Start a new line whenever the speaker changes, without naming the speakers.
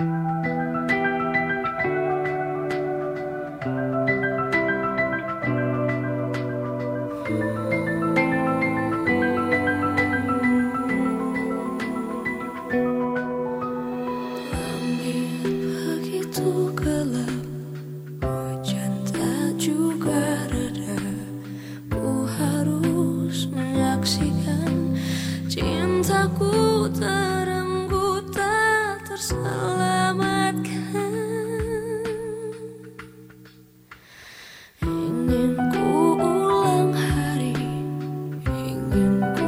thank you You.